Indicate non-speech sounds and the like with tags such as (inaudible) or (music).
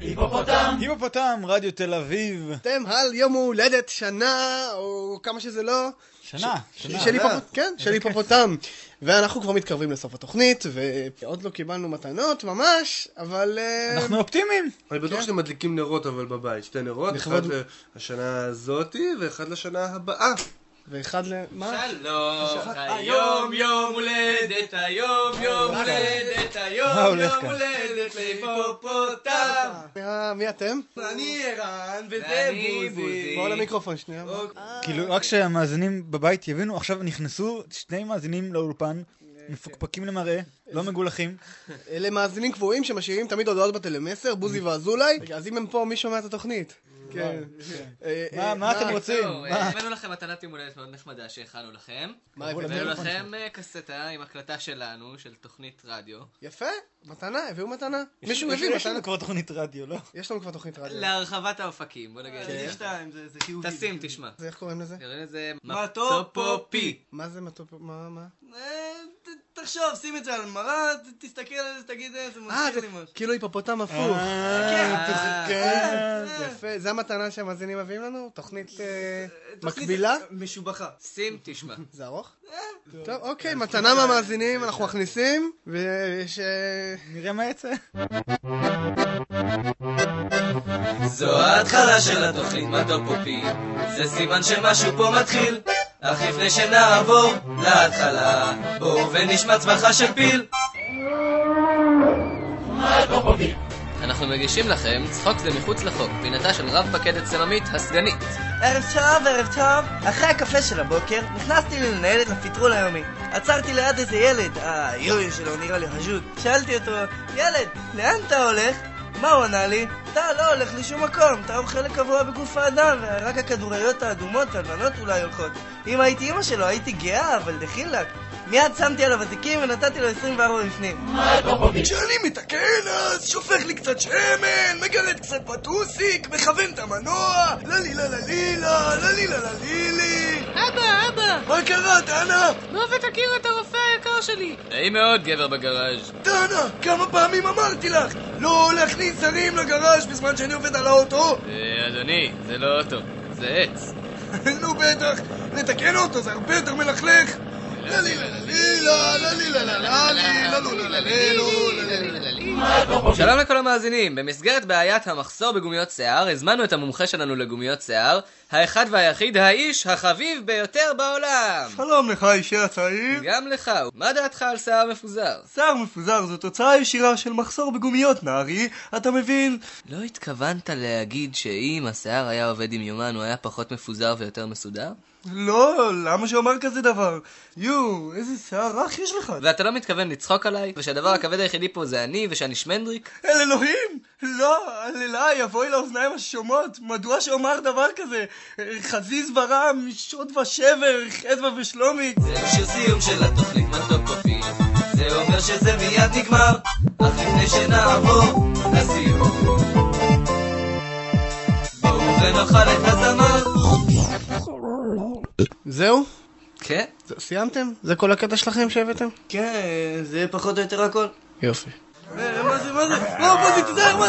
היפופוטם! היפופוטם, רדיו תל אביב. אתם על יום הולדת שנה, או כמה שזה לא. שנה, שנה. של היפופוטם, כן, של היפופוטם. ואנחנו כבר מתקרבים לסוף התוכנית, ועוד לא קיבלנו מתנות ממש, אבל... אה, אנחנו אופטימיים. אני בטוח שאתם מדליקים נרות אבל בבית, שתי נרות, אחד לכבוד- לשנה הזאתי ואחד לשנה הבאה. ואחד ל... מה? שלום, היום יום הולדת, היום יום הולדת, היום יום? הולדת להיפופוטם. מי- מי אתם? אני ערן וזה בוזי. בוזי. בואו למיקרופון שנייה. כאילו, רק שהמאזינים בבית יבינו, עכשיו נכנסו שני מאזינים לאולפן, מפוקפקים למראה, לא מגולחים. אלה מאזינים קבועים שמשאירים תמיד הודעות בטלמסר, בוזי ואזולאי, אז אם הם פה, מי שומע את התוכנית? כן. אה, מה- אה, אתם רוצים? אה, הבאנו לכם מתנת יום הולדת מאוד נחמדה שהכנו לכם. הבאנו לכם קסטה עם הקלטה שלנו, של תוכנית רדיו. יפה, מתנה, הביאו מתנה. מישהו יש- הביא יש לנו מתנה. כבר תוכנית רדיו, לא? יש לנו כבר תוכנית רדיו. להרחבת האופקים, בוא נגיד. זה שתיים, זה זה חיובי. תשים, תשמע. זה איך קוראים לזה? קוראים לזה מטופופי. מה זה מטופ... מה? מה? אה, תחשוב, שים את זה על מראה, תסתכל על זה, תגיד אה, זה אה, מזכיר זה לי משהו. כאילו היפופוטם הפוך. אה, כן. יפה, זה המתנה שהמאזינים מביאים לנו? תוכנית אה, מקבילה? משובחה. שים, תשמע. (laughs) זה ארוך? טוב, אוקיי, מתנה מהמאזינים, אנחנו מכניסים, ויש... אה, נראה מה יצא. זו ההתחלה של התוכנית מטופופי, זה סימן שמשהו פה מתחיל. אך לפני שנעבור להתחלה, בואו ונשמע צווחה של פיל. אנחנו מגישים לכם צחוק זה מחוץ לחוק, פינתה של רב פקדת סממית, הסגנית. ערב טוב, ערב טוב. אחרי הקפה של הבוקר, נכנסתי לי לנהל את הפטרול היומי. עצרתי ליד איזה ילד, היויו שלו נראה לי חשוד. שאלתי אותו, ילד, לאן אתה הולך? מה הוא ענה לי? אתה לא הולך לשום מקום, אתה חלק קבוע בגוף האדם, ורק הכדורגליות האדומות והלבנות אולי הולכות. אם הייתי אמא שלו הייתי גאה, אבל דחילק. מיד שמתי עליו אזיקים ונתתי לו 24 בפנים. כשאני מתקן אז שופך לי קצת שמן, מגרד קצת פטוסיק, מכוון את המנוע, ללילה ללילה, ללילה ללילי. מה קרה, טאנה? בוא ותכיר את הרופא היקר שלי. נעים מאוד, גבר בגראז'. טאנה, כמה פעמים אמרתי לך לא להכניס זרים לגראז' בזמן שאני עובד על האוטו? אה, אדוני, זה לא אוטו, זה עץ. נו בטח, לתקן אותו זה הרבה יותר מלכלך. שלום לכל המאזינים, במסגרת בעיית המחסור בגומיות שיער, הזמנו את המומחה שלנו לגומיות שיער, האחד והיחיד, האיש החביב ביותר בעולם. שלום לך אישי הצעיר. גם לך, מה דעתך על שיער מפוזר? שיער מפוזר זו תוצאה ישירה של מחסור בגומיות, נערי, אתה מבין? לא התכוונת להגיד שאם השיער היה עובד עם יומן הוא היה פחות מפוזר ויותר מסודר? לא, למה שאומר כזה דבר? יואו, איזה שיער רך יש לך. ואתה לא מתכוון לצחוק עליי? ושהדבר הכבד היחידי פה זה אני ושאני שמנדריק? אל אלוהים! לא, אל אליי, אבוי לאוזניים השומעות. מדוע שאומר דבר כזה? חזיז ורם, שוד ושבר, חדווה ושלומי. זהו שיר סיום של התוכנית מטופופי זה אומר שזה מיד נגמר אך לפני שנעבור לסיום בואו ונאכל את הזמר זהו? כן? זה- סיימתם? זה כל הקטע שלכם שהבאתם? כן, זה פחות או יותר הכל. יופי. אה, מה זה, מה זה? לא, בוזי, תיזהר, מה